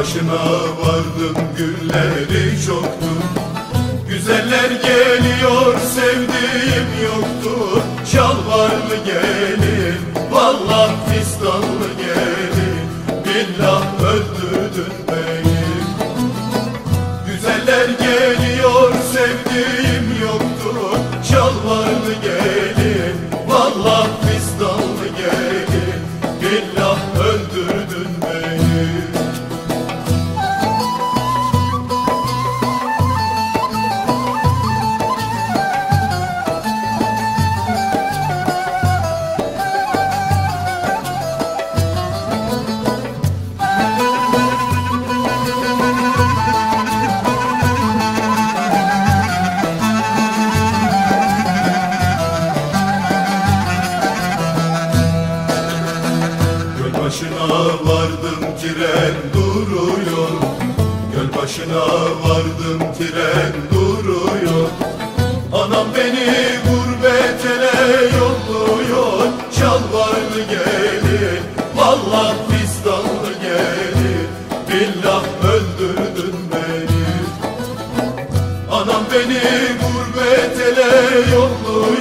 başına vardım günleri çoktu. Güzeller geliyor sevdiğim yoktu. Şalvarlı gel Vallah fistanlı Billah öldürdün beni. Güzeller geliyor sevdiğim yoktu Şalvarlı gelin vardım tren duruyor. Göl başına vardım tren duruyor. Anam beni gurbetele yolluyor. Şalvarlı gelin Vallah fistanlı gelin. Billah öldürdün beni. Anam beni gurbetele yolluyor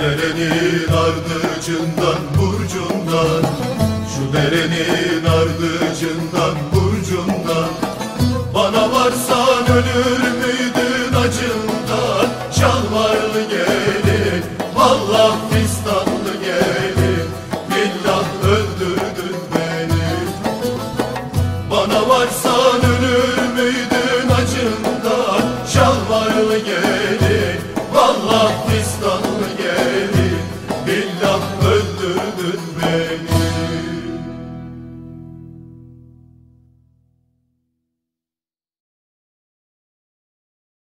derenin ardıcından burcundan. Şu derenin ardıcından burcundan. Bana varsan ölür